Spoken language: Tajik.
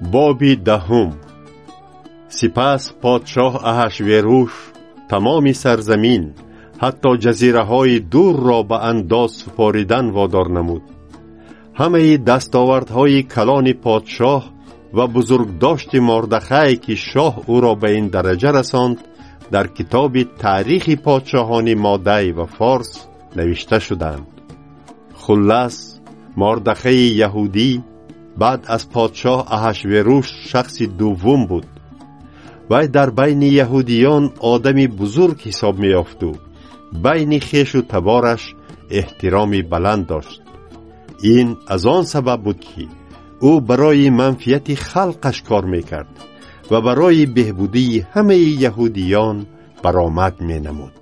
боби даҳум. Сипас подшоҳ аҳашверуш тамоми сарзамин ҳатто ҷазираҳои дурро ба андоз супоридан водор намуд. Ҳамаи дастовардҳои калони подшоҳ ва бузургдошти мордахай ки шоҳ ӯро ба ин дараҷа расонд дар китоби таърихи подшоҳони моддай ва форс навишта шуданд. Хуллас мордахаи яҳудӣ баъд аз подшоҳ аҳашверуш шахси дуввум буд вай дар байни яҳудиён одами бузург ҳисоб меёфту байни хешу табораш эҳтироми баланд дошт ин аз он сабаб буд ки ӯ барои манфиати халқаш кор мекард ва барои беҳбудии ҳамаи яҳудиён баромад менамуд